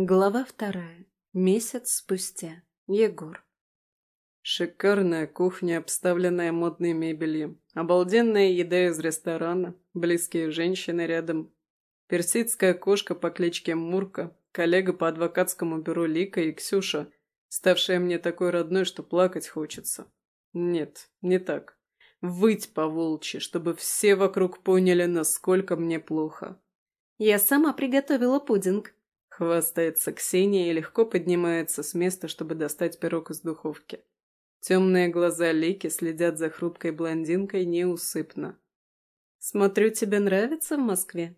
Глава вторая. Месяц спустя. Егор. Шикарная кухня, обставленная модной мебелью. Обалденная еда из ресторана. Близкие женщины рядом. Персидская кошка по кличке Мурка. Коллега по адвокатскому бюро Лика и Ксюша, ставшая мне такой родной, что плакать хочется. Нет, не так. Выть по волчьи, чтобы все вокруг поняли, насколько мне плохо. Я сама приготовила пудинг. Хвастается Ксения и легко поднимается с места, чтобы достать пирог из духовки. Темные глаза Лики следят за хрупкой блондинкой неусыпно. «Смотрю, тебе нравится в Москве?»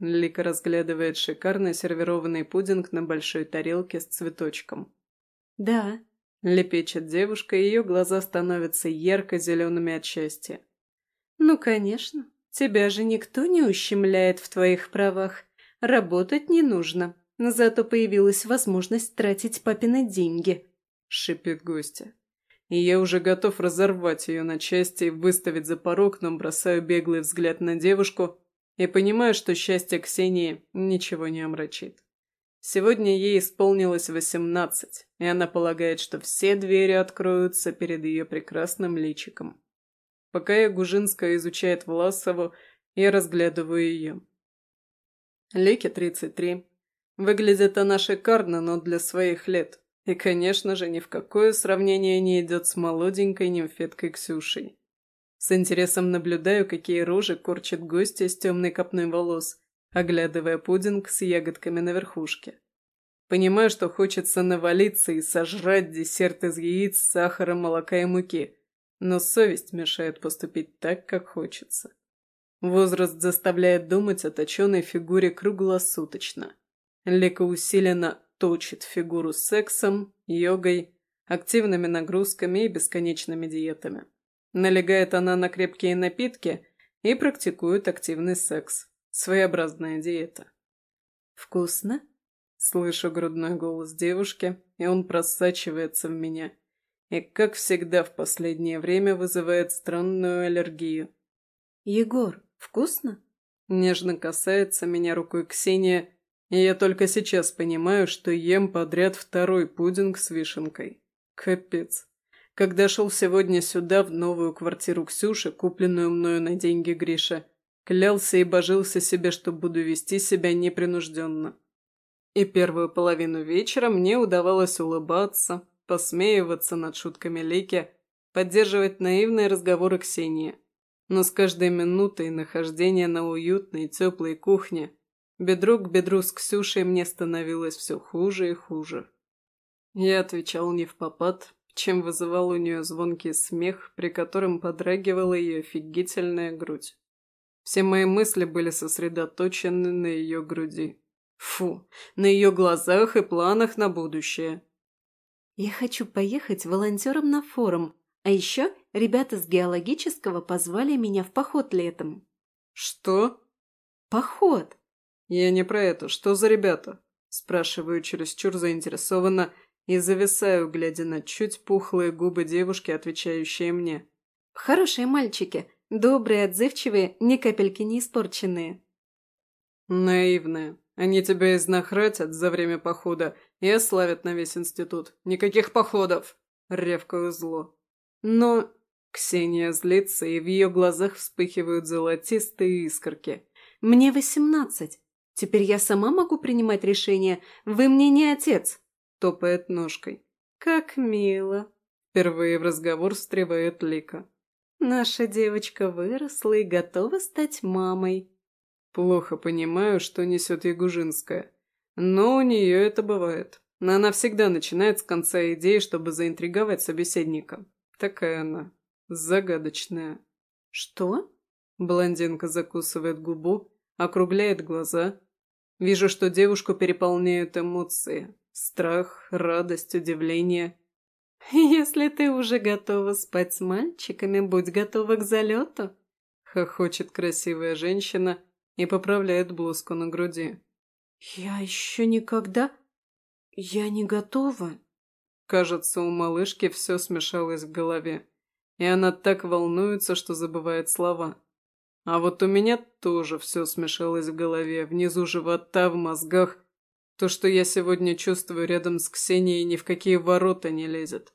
Лика разглядывает шикарно сервированный пудинг на большой тарелке с цветочком. «Да», — лепечет девушка, и ее глаза становятся ярко-зелеными от счастья. «Ну, конечно. Тебя же никто не ущемляет в твоих правах. Работать не нужно. Зато появилась возможность тратить папины деньги», — шипит гостья. И я уже готов разорвать ее на части и выставить за порог, но бросаю беглый взгляд на девушку и понимаю, что счастье Ксении ничего не омрачит. Сегодня ей исполнилось восемнадцать, и она полагает, что все двери откроются перед ее прекрасным личиком. Пока я Гужинская изучает Власову, я разглядываю ее. Леке тридцать три, Выглядит она шикарно, но для своих лет. И, конечно же, ни в какое сравнение не идет с молоденькой нимфеткой Ксюшей. С интересом наблюдаю, какие рожи корчит гостья с темной копной волос, оглядывая пудинг с ягодками на верхушке. Понимаю, что хочется навалиться и сожрать десерт из яиц, сахара, молока и муки, но совесть мешает поступить так, как хочется. Возраст заставляет думать о точенной фигуре круглосуточно. Лика усиленно точит фигуру сексом, йогой, активными нагрузками и бесконечными диетами. Налегает она на крепкие напитки и практикует активный секс. Своеобразная диета. «Вкусно?» Слышу грудной голос девушки, и он просачивается в меня. И, как всегда в последнее время, вызывает странную аллергию. «Егор, вкусно?» Нежно касается меня рукой Ксения, и я только сейчас понимаю, что ем подряд второй пудинг с вишенкой. Капец. Когда шел сегодня сюда, в новую квартиру Ксюши, купленную мною на деньги Гриша, клялся и божился себе, что буду вести себя непринужденно. И первую половину вечера мне удавалось улыбаться, посмеиваться над шутками Лики, поддерживать наивные разговоры Ксении. Но с каждой минутой нахождения на уютной теплой кухне Бедро к бедру с Ксюшей мне становилось все хуже и хуже. Я отвечал не в попад, чем вызывал у нее звонкий смех, при котором подрагивала ее офигительная грудь. Все мои мысли были сосредоточены на ее груди. Фу, на ее глазах и планах на будущее. «Я хочу поехать волонтером на форум, а еще ребята с геологического позвали меня в поход летом». «Что?» «Поход. «Я не про это. Что за ребята?» Спрашиваю чересчур заинтересованно и зависаю, глядя на чуть пухлые губы девушки, отвечающие мне. «Хорошие мальчики. Добрые, отзывчивые, ни капельки не испорченные». «Наивная. Они тебя изнахратят за время похода и ославят на весь институт. Никаких походов!» Ревкаю зло. Но Ксения злится, и в ее глазах вспыхивают золотистые искорки. «Мне восемнадцать. Теперь я сама могу принимать решения. Вы мне не отец!» Топает ножкой. «Как мило!» Впервые в разговор встревает Лика. «Наша девочка выросла и готова стать мамой». Плохо понимаю, что несет Ягужинская. Но у нее это бывает. Но она всегда начинает с конца идеи, чтобы заинтриговать собеседника. Такая она. Загадочная. «Что?» Блондинка закусывает губу, округляет глаза. Вижу, что девушку переполняют эмоции. Страх, радость, удивление. «Если ты уже готова спать с мальчиками, будь готова к залету», — хохочет красивая женщина и поправляет блузку на груди. «Я еще никогда... Я не готова». Кажется, у малышки все смешалось в голове, и она так волнуется, что забывает слова. А вот у меня тоже все смешалось в голове, внизу живота, в мозгах. То, что я сегодня чувствую рядом с Ксенией, ни в какие ворота не лезет.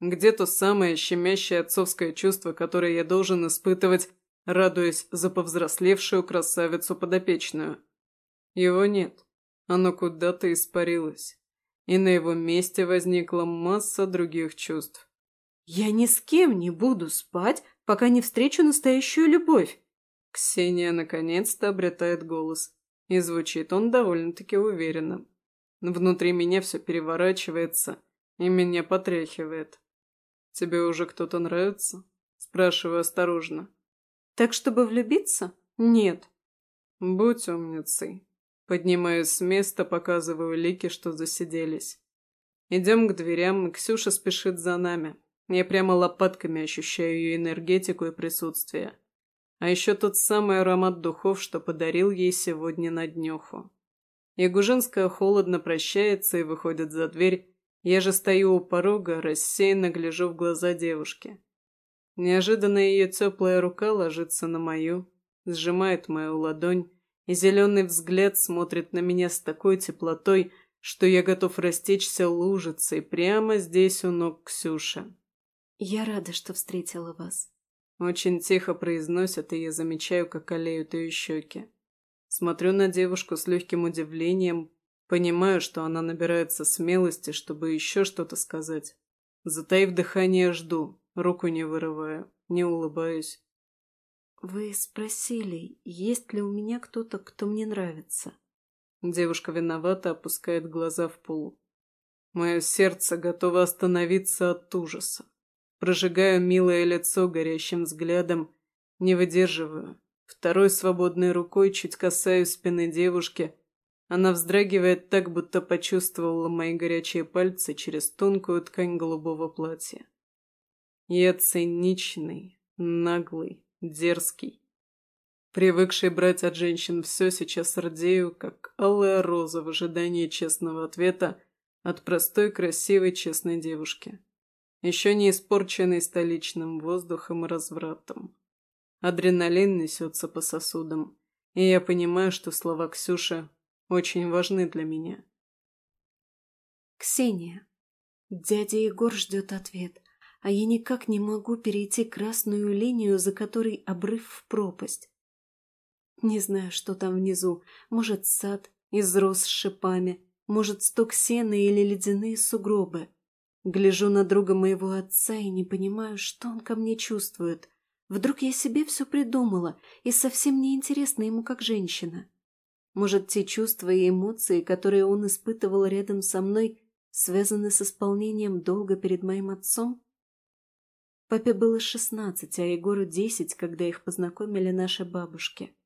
Где то самое щемящее отцовское чувство, которое я должен испытывать, радуясь за повзрослевшую красавицу подопечную? Его нет. Оно куда-то испарилось. И на его месте возникла масса других чувств. «Я ни с кем не буду спать, пока не встречу настоящую любовь!» Ксения наконец-то обретает голос. И звучит он довольно-таки уверенно. Внутри меня все переворачивается, и меня потряхивает. «Тебе уже кто-то нравится?» Спрашиваю осторожно. «Так, чтобы влюбиться? Нет». «Будь умницей». Поднимаюсь с места, показываю Лике, что засиделись. Идем к дверям, и Ксюша спешит за нами. Я прямо лопатками ощущаю ее энергетику и присутствие. А еще тот самый аромат духов, что подарил ей сегодня на днюху. Ягужинская холодно прощается и выходит за дверь, я же стою у порога, рассеянно гляжу в глаза девушки. Неожиданно ее теплая рука ложится на мою, сжимает мою ладонь, и зеленый взгляд смотрит на меня с такой теплотой, что я готов растечься лужицей прямо здесь у ног Ксюши. «Я рада, что встретила вас», — очень тихо произносят, и я замечаю, как олеют ее щеки. Смотрю на девушку с легким удивлением, Понимаю, что она набирается смелости, чтобы еще что-то сказать. Затаив дыхание, жду, руку не вырываю, не улыбаюсь. «Вы спросили, есть ли у меня кто-то, кто мне нравится?» Девушка виновата опускает глаза в пол. Мое сердце готово остановиться от ужаса. Прожигаю милое лицо горящим взглядом, не выдерживаю. Второй свободной рукой чуть касаюсь спины девушки, она вздрагивает так, будто почувствовала мои горячие пальцы через тонкую ткань голубого платья. Я циничный, наглый, дерзкий. Привыкший брать от женщин все, сейчас рдею, как алая роза в ожидании честного ответа от простой, красивой, честной девушки. Еще не испорченной столичным воздухом и развратом. Адреналин несется по сосудам, и я понимаю, что слова Ксюши очень важны для меня. Ксения. Дядя Егор ждет ответ, а я никак не могу перейти красную линию, за которой обрыв в пропасть. Не знаю, что там внизу. Может, сад, изрос с шипами, может, сток сена или ледяные сугробы. Гляжу на друга моего отца и не понимаю, что он ко мне чувствует. Вдруг я себе все придумала и совсем не интересна ему как женщина. Может, те чувства и эмоции, которые он испытывал рядом со мной, связаны с исполнением долга перед моим отцом? Папе было шестнадцать, а Егору десять, когда их познакомили наши бабушки.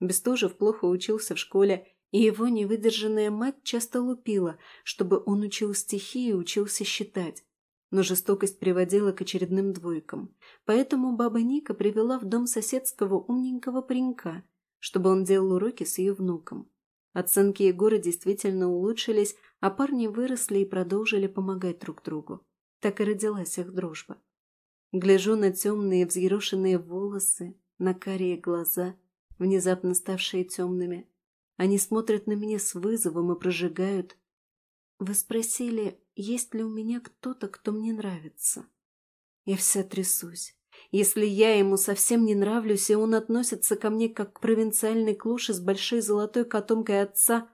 Бестужев плохо учился в школе, и его невыдержанная мать часто лупила, чтобы он учил стихи и учился считать. Но жестокость приводила к очередным двойкам. Поэтому баба Ника привела в дом соседского умненького паренька – чтобы он делал уроки с ее внуком. Оценки Егора действительно улучшились, а парни выросли и продолжили помогать друг другу. Так и родилась их дружба. Гляжу на темные взъерошенные волосы, на карие глаза, внезапно ставшие темными. Они смотрят на меня с вызовом и прожигают. Вы спросили, есть ли у меня кто-то, кто мне нравится. Я вся трясусь. Если я ему совсем не нравлюсь, и он относится ко мне как к провинциальной клуше с большой золотой котомкой отца,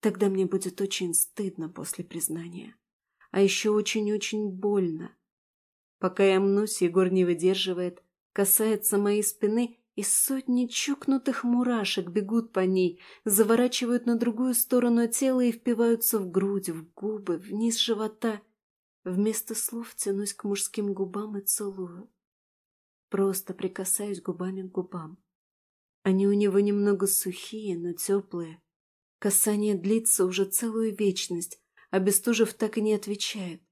тогда мне будет очень стыдно после признания. А еще очень-очень больно. Пока я мнусь, Егор не выдерживает, касается моей спины, и сотни чукнутых мурашек бегут по ней, заворачивают на другую сторону тела и впиваются в грудь, в губы, вниз живота. Вместо слов тянусь к мужским губам и целую. Просто прикасаюсь губами к губам. Они у него немного сухие, но теплые. Касание длится уже целую вечность, а Бестужев так и не отвечает.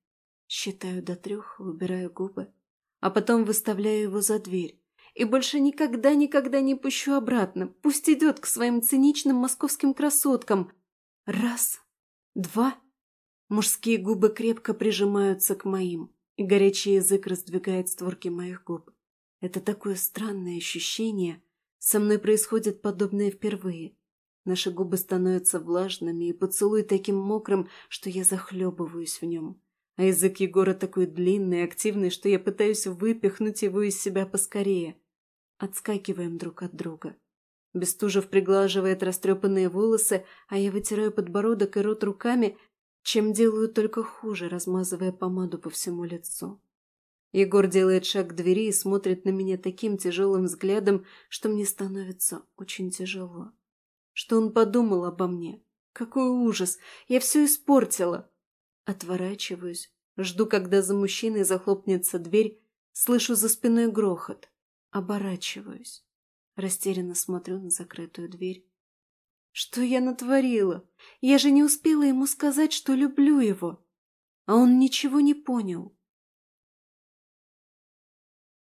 Считаю до трех, выбираю губы, а потом выставляю его за дверь. И больше никогда-никогда не пущу обратно. Пусть идет к своим циничным московским красоткам. Раз, два. Мужские губы крепко прижимаются к моим, и горячий язык раздвигает створки моих губ. Это такое странное ощущение. Со мной происходит подобное впервые. Наши губы становятся влажными, и поцелуй таким мокрым, что я захлебываюсь в нем. А язык Егора такой длинный активный, что я пытаюсь выпихнуть его из себя поскорее. Отскакиваем друг от друга. Бестужев приглаживает растрепанные волосы, а я вытираю подбородок и рот руками, чем делаю только хуже, размазывая помаду по всему лицу. Егор делает шаг к двери и смотрит на меня таким тяжелым взглядом, что мне становится очень тяжело. Что он подумал обо мне? Какой ужас! Я все испортила! Отворачиваюсь, жду, когда за мужчиной захлопнется дверь, слышу за спиной грохот. Оборачиваюсь. Растерянно смотрю на закрытую дверь. Что я натворила? Я же не успела ему сказать, что люблю его. А он ничего не понял.